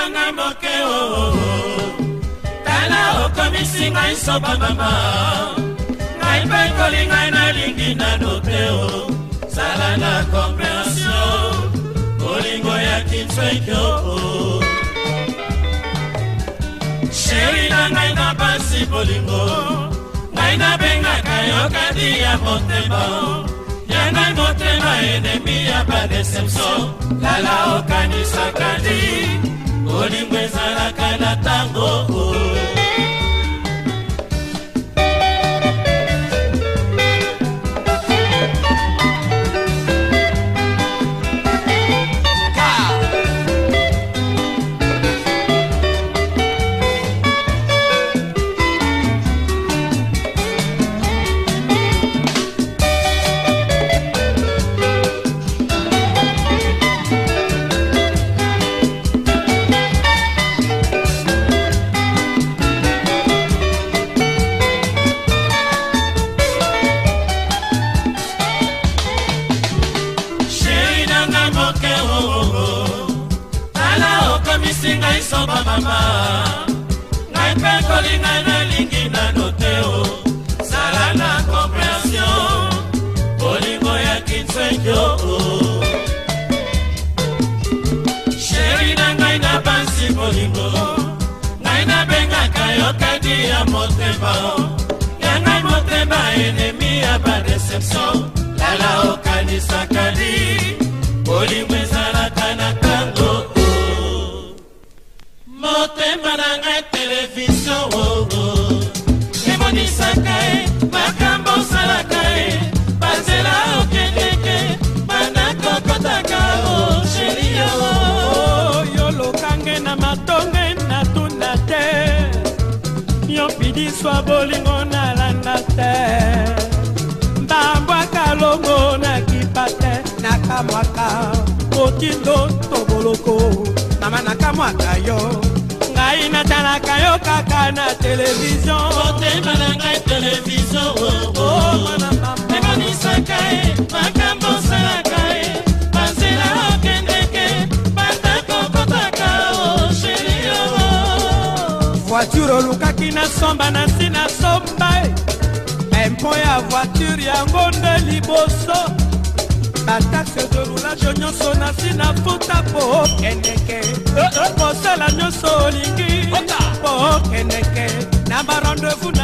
nanga moke o oh. tala okomisi ngai soba mama ngai mpe kolingai nalingi nano te o oh. sala na komprensio kolingo ya kitwekio o sheri na ngai na pasi bolingo ngai nabengaka yokadi ya motema yangai motema enemi ya badeception lala okanisaka di mama ngai mpe kolinga nalingi nano te o sala na comprension bolingo ya kinswenjo sheri na ngai na bansi bolingo ngai nabengaka yokadi ya motema ya ngai motema enemi ya badeception lala okanisaka bolingo nalanda te bambwaka longo nakipa te nakamwaka mokindo to boloko mama nakamwaka yo ngai natalaka yo kaka na televizio motema na ngai televizio oh, oh, ekanisaka ye makambo osalaka ye banzela okendeke batakokotaka o oh, sherio voiture olukaki na somba na patron ya voiture yango nde liboso bataxe de roulage nyonso nasi na futa po okendeke kosala eh, eh, nyonso olingi po okendeke na barendez-vous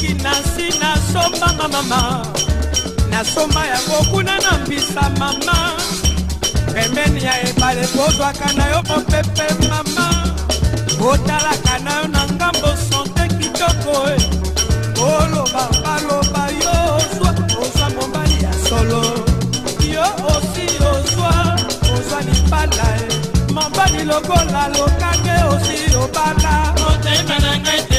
soki nasi nasombanga mama nasomba yango kuna na mbisa mama pembeni ya ebale bozwaka na yo mopepe mama botalaka na yo na ngambo sante kitoko eh. oloba baloba yo ozwa ozwa mobali ya solo yo osi ozwa ozwa libala e mobali lokola lokange osi obala motema na ngai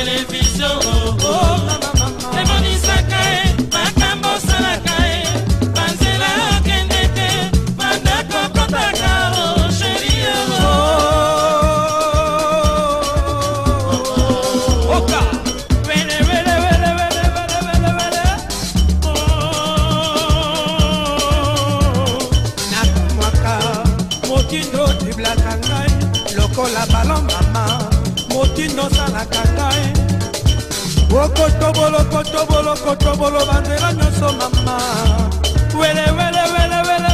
motindo diblaka ngai lokola balon mama motindo osalaka ngai okotobolo oh, kotobolo kotobolo banzela nyonso mama welewelewelewele